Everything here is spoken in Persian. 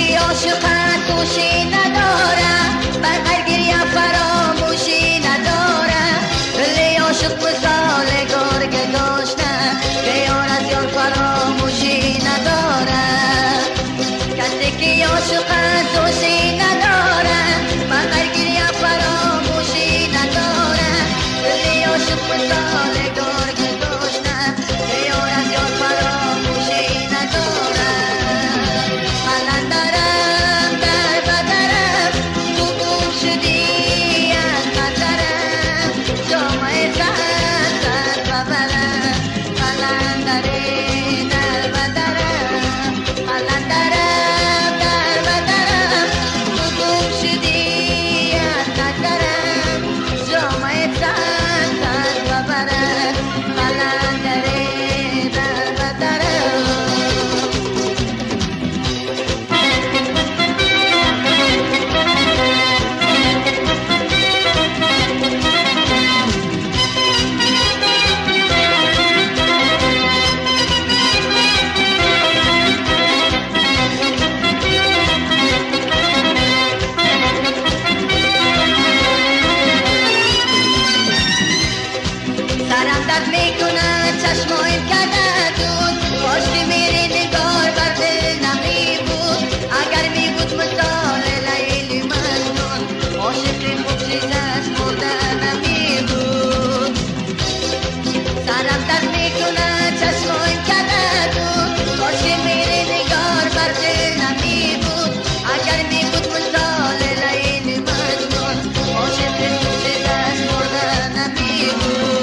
گیری عاشقت گوشی ندارم. بغل گیری فراموشی ندارم. ولی عاشق مثال گرگ داشتم. بیان از یار فراموشی you.